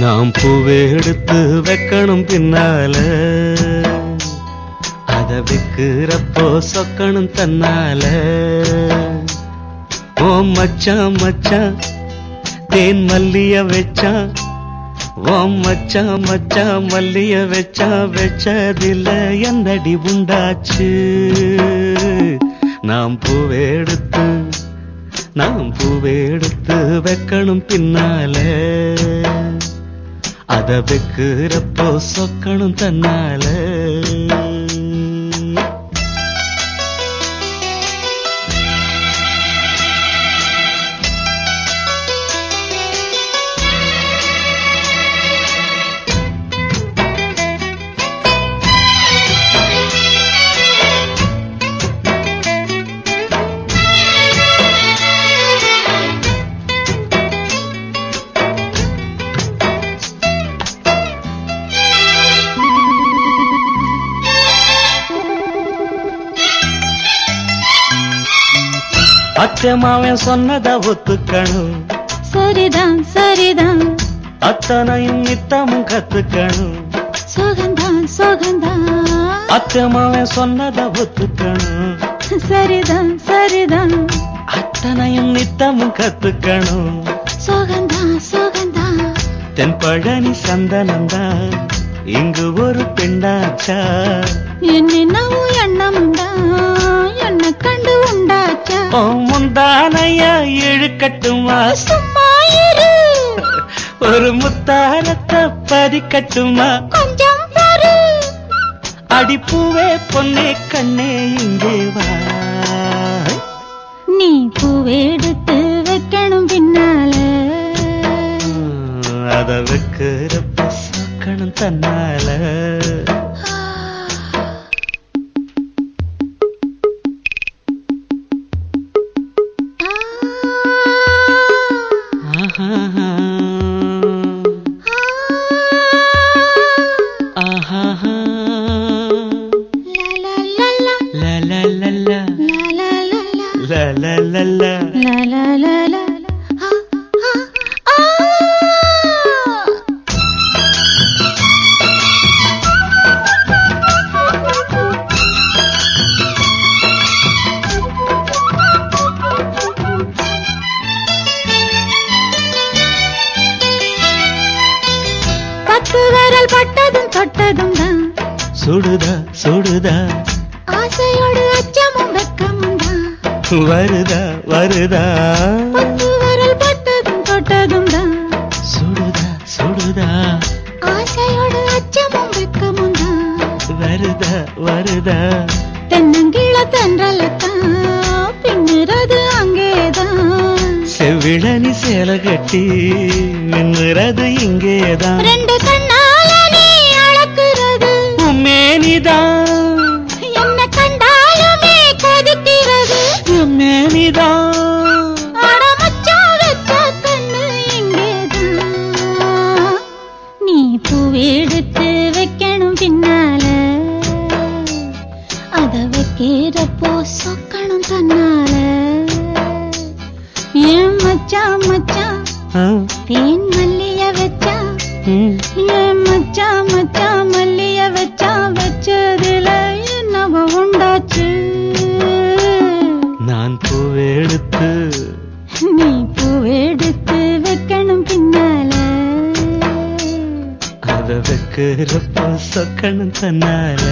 நாம் பூவை எடுத்து வைக்கணும் பின்னால. அதை விற்கிறப்போ சொக்கணும் தன்னால. ஓ மச்சான் மச்சான் தேன் மல்லிய வச்சா ஓ மச்சான் மச்சான் மல்லிய வச்சா வச்சதில்ல என்னடி உண்டாச்சு? நாம் பூவை எடுத்து நாம் பூவை எடுத்து வைக்கணும் பின்னாலே. அத வைக்கிறப்போ சொக்கணும் தன்னால. அச்சமாவன் சொன்னத ஒத்துக்கணும். சரிதான் சரிதான். அத்தனையும் நித்தமும் கத்துக்கணும். சுகந்தான் சுகந்தான். அச்சமாவன் சொன்னத ஒத்துக்கணும். சரிதான் சரிதான். அத்தனையும் நித்தமும் கத்துக்கணும். சுகந்தான் சுகந்தான். தென் பழனி சந்தனம்தான் இங்கு ஒரு பெண்ணாச்சா? என்னென்னவோ எண்ணமுண்டா என்ன கண்டு உண்டாச்சா? ஓ முந்தானையா இழுக்கட்டுமா சும்மா இரு. ஒரு முத்தாரத்தை பதிக்கட்டுமா கொஞ்சம் பொறு அடிப்பூவே பொன்னே கண்ணே இங்கே வா. நீ பூவெடுத்து வைக்கணும் பின்னால. அத வைக்கிறப்ப சொக்கணும் தன்னால. பட்டதும் தொட்டதும் தான் சுடுதா சுடுதா. ஆசையோடு அச்சமும் தான் வருதா வருதா? பத்து விரல் பட்டதும் தொட்டதும் தான் சுடுதா சுடுதா? ஆசையோடு அச்சமும் வெக்கமும் தான் வருதா வருதா? தென்னங்கீழ தென்றலத்தான் பின்னுறது அங்கேதான் செவ்விழனி சேலை கட்டி மின்னுறது இங்கேதான் ரெண்டு இங்கேதான் நீ பூவெடுத்து வைக்கணும் பின்னால. அத வைக்கிறப்போ சொக்கணும் தன்னால. ஏன் மச்சான் ஆ, தேன் மல்லிய வச்சா? இருக்கிற பாசக்கணத்தனால